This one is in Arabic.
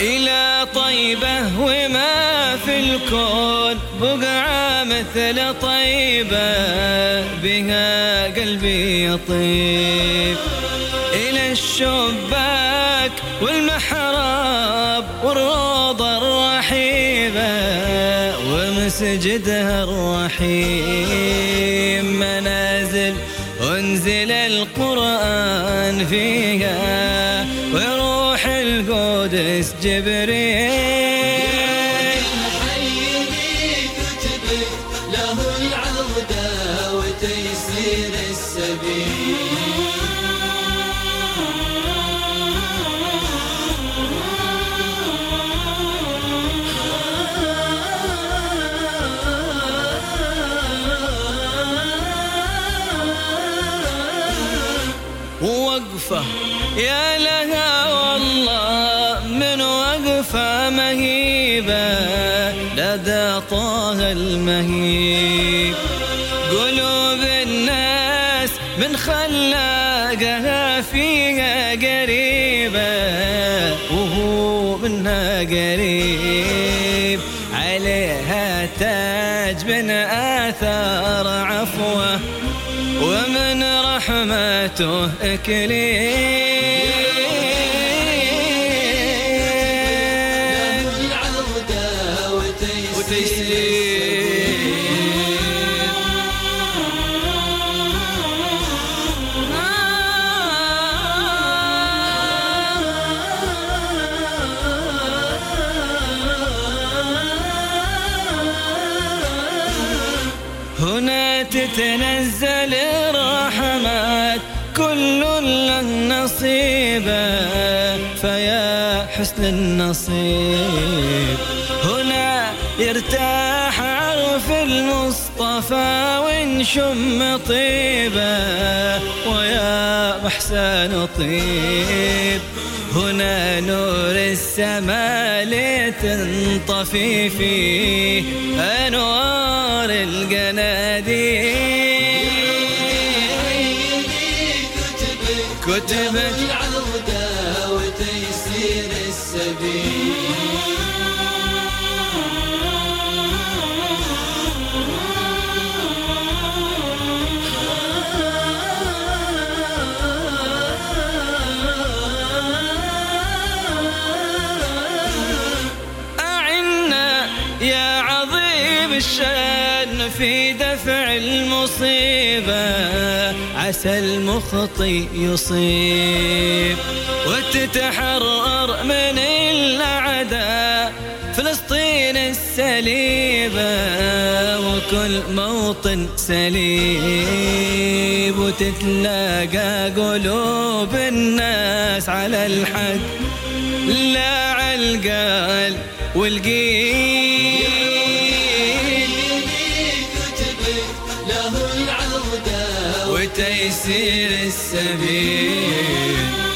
إلى طيبة وما في الكون. بقعة مثل طيبة بها قلبي يطيب. إلى الشباك والمحراب والروضة الرحيبة ومسجدها الرحيم. منازل أنزل القرآن فيها وروح القدس جبريل. وقفة. يا لها والله من وقفة مهيبة. لدى طه المهيب. قلوب من خلاقها فيها قريبة وهو منها قريب. عليها تاج من آثار عفوة ومن رحمته إكليل. وتيسير. تتنزل الرحمات كل له نصيبه فيا حسن النصيب. هنا يرتاح عرف المصطفى ونشم طيبه ويا محسن طيب. هنا نور السماء لتنطفي فيه أنوار القناديل كتبك كتبت العودة وتيسير السبيل. في دفع المصيبة عسى المخطي يصيب. وتتحرر من الأعداء فلسطين السليبة وكل موطن سليب. وتتلاقى قلوب الناس على الحق لا عالقال والقيل وتيسير السبيل.